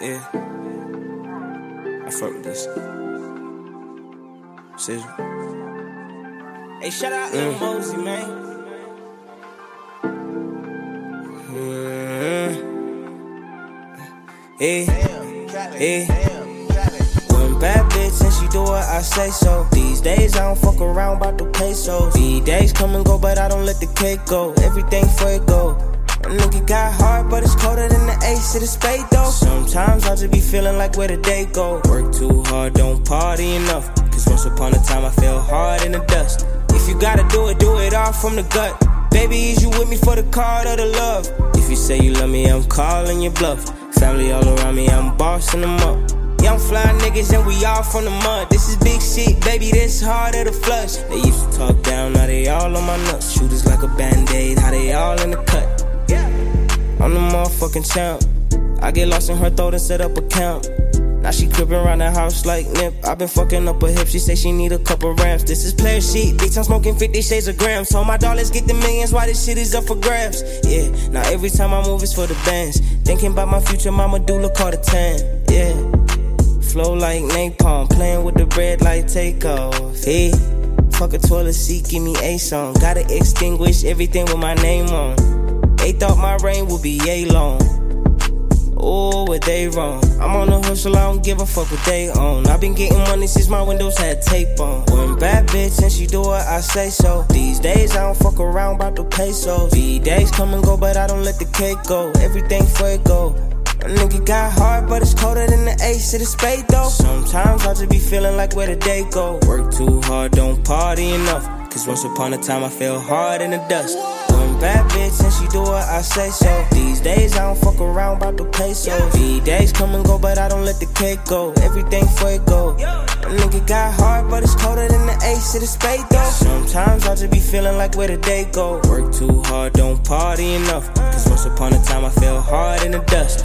Yeah. I fuck with this. Scissor. Hey, shout out Lil Mosey, man. Hey, hey. One bad bitch and she do what I say so. These days I don't fuck around about the pesos. These days come and go, but I don't let the cake go. Everything for it go. A nigga got hard, but it's than the spade though. Sometimes I just be feeling like where the day go. Work too hard, don't party enough. Cause once upon a time I fell hard in the dust. If you gotta do it, do it all from the gut. Baby, is you with me for the card or the love? If you say you love me, I'm calling your bluff. Family all around me, I'm bossing them up. Young fly niggas and we all from the mud. This is big shit, baby, this harder to flush. They used to talk down, now they all on my nuts. Shooters like a band-aid, how they all in the cut. I'm the motherfucking champ. I get lost in her throat and set up a camp. Now she creeping around the house like Nip. I been fucking up her hip. She say she need a couple ramps. This is player sheet. Bitch, I'm smoking 50 shades of grams. So my dollars get the millions. Why this shit is up for grabs? Yeah. Now every time I move, it's for the bands. Thinking about my future, mama doula call it 10. Yeah. Flow like napalm. Playing with the bread like takeoff. Hey. Fuck a toilet seat, give me a song. Gotta extinguish everything with my name on. They thought my reign would be a long. Oh, what they wrong? I'm on the hustle, I don't give a fuck what they own. I've been getting money since my windows had tape on. One bad bitch and she do what I say so. These days I don't fuck around about the pesos. These days come and go, but I don't let the cake go. Everything for it go. A nigga got hard, but it's colder than the ace of the spade though. Sometimes I just be feeling like where the day go. Work too hard, don't party enough. Cause once upon a time I fell hard in the dust. Bad bitch and she do what I say so. These days I don't fuck around about the pesos. These days come and go, but I don't let the cake go. Everything for it go. A nigga got hard, but it's colder than the ace of the spade though. Sometimes I just be feeling like where the day go. Work too hard, don't party enough. Uh. Cause once upon a time I fell hard in the dust.